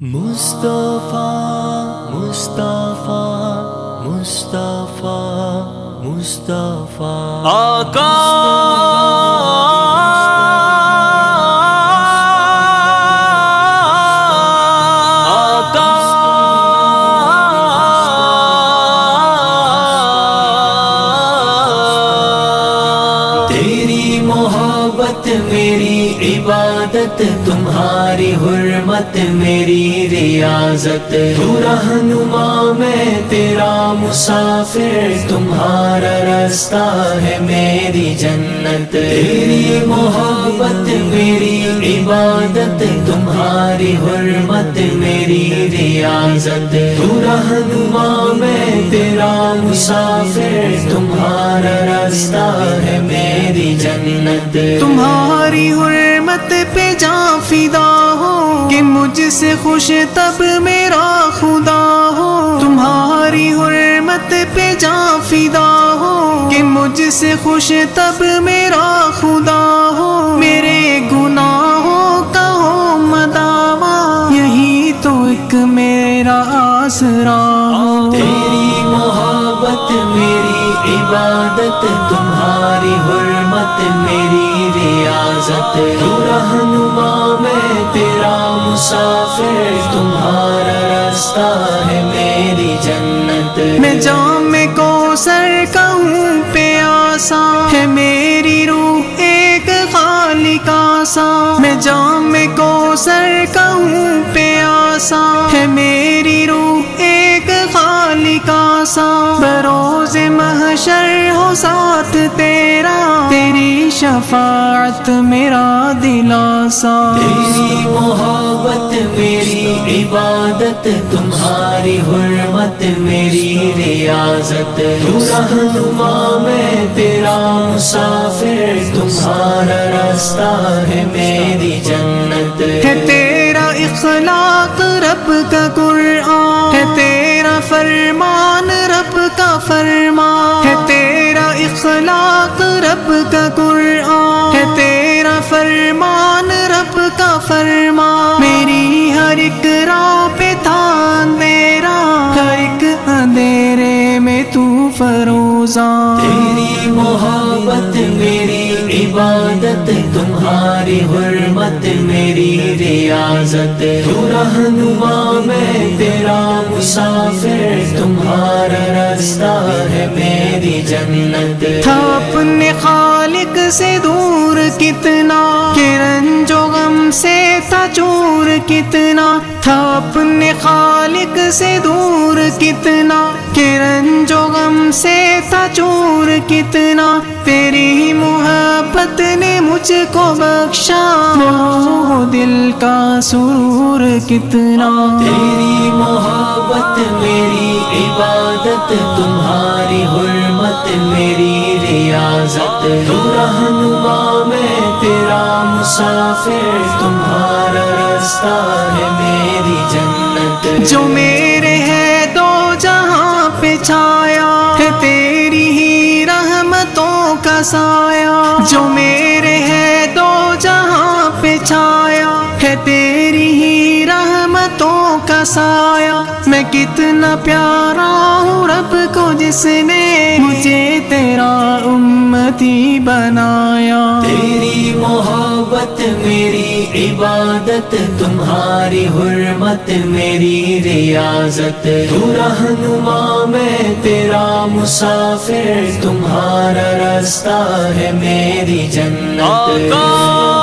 مصطفیٰ مصطفیٰ مصطفیٰ مصطفیٰ آقا! محبت میری عبادت، تمہاری حرمت میری ریاضت۔ تو رہنما میں تیرا مسافر، تمہارا رستہ ہے میری جنت۔ تیری محبت میری عبادت، تمہاری حرمت میری ریاضت۔ تو رہنما میں تیرا مسافر، تمہارا رستہ ہے میری جنت۔ تمہاری حرمت پہ جان فدا ہو کہ مجھ سے خوش تب میرا خدا ہو۔ تمہاری حرمت پہ جان فدا ہو کہ مجھ سے خوش تب میرا خدا ہو۔ میرے گناہوں کا ہو مداوا یہی تو ایک میرا آسرا ہو۔ تیری عبادت تمہاری، حرمت میری، ریاضت. تو رہنما میں تیرا مسافر، تمہارا رستہ ہے میری جنت. میں جام کو سر کہوں پیاسا ہے میری روح ایک خالقہ سا میں جام کو سر کہوں پیاسا ہے میری روح ایک خالقہ سا بروز محشر ہو ساتھ تیرا تیری شفاعت میرا دلاسا۔ تیری محبت میری عبادت تمہاری حرمت میری ریاضت۔ رہنما میں تیرا مسافر تمہارا رستہ ہے میری جنت۔ ہے تیرا اخلاق رب کا قرآن۔ ہے تیرا فرمان رب کا فرمان۔ فرمان رب کا فرمان میری ہر ایک راہ پہ تھا میرا۔ ہر ایک اندھیرے میں تو فروزاں۔ تیری محبت میری عبادت تمہاری حرمت میری ریاضت۔ تو رہنما میں تیرا مسافر تمہارا رستہ ہے میری جنت۔ تھا اپنے خالق سے دور کتنا کرن جو غم سے تھا چور کتنا تھا اپنے خالق سے دور کتنا کرن جو غم سے تھا چور کتنا تیری ہی محبت نے مجھ کو بخشا وہ دل کا سرور کتنا تیری محبت میری عبادت تمہاری حرمت میری تو رہنما میں تیرا مسافر تمہارا رستہ ہے میری جنت۔ جو میرے ہے دو جہاں پہ چھایا ہے تیری ہی رحمتوں کا سایہ۔ جو میرے ہے دو جہاں پہ چھایا ہے تیری ہی رحمتوں کا سایہ۔ میں کتنا پیارا ہوں رب کو جس نے مجھے تیرا امتی بنایا۔ تیری محبت میری عبادت تمہاری حرمت میری ریاضت۔ تو رہنما میں تیرا مسافر تمہارا رستہ ہے میری جنت۔ آقا!